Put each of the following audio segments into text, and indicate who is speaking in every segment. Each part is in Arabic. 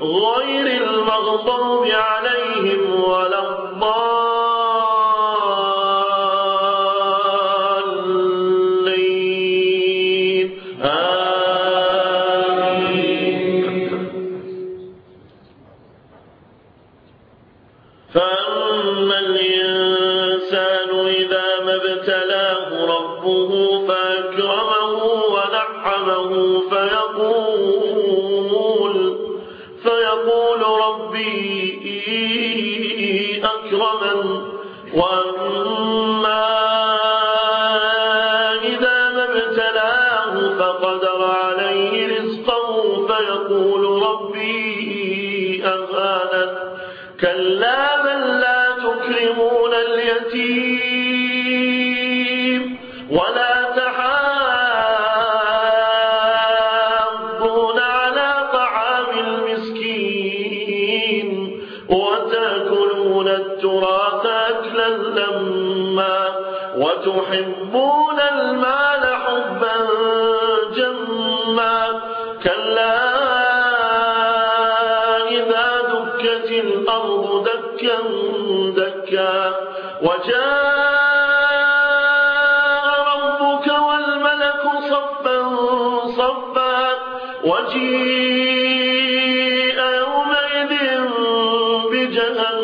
Speaker 1: غير المغضوب عليهم ولا الضالين. آمين. فأما الإنسان إذا ما ابتلاه ربه فأكرمه ونعمه فيقول ربي أكرمن وأما إذا ما ابتلاه فقدر عليه رزقه فيقول ربي أهانن كلا بل لا تكرمون اليتيم ولا تحاضون التراث أكلا لما وتحبون المال حبا جما كلا إذا دكت الأرض دكا دكا وجاء ربك والملك صفا صفا وجيء يومئذ بجهنم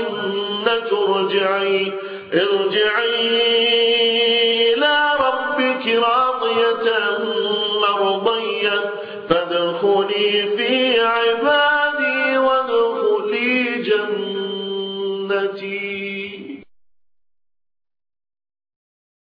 Speaker 1: وإن ترجعي ارجعي إلى ربك راضية مرضية. فادخلي في عبادي وادخلي جنتي.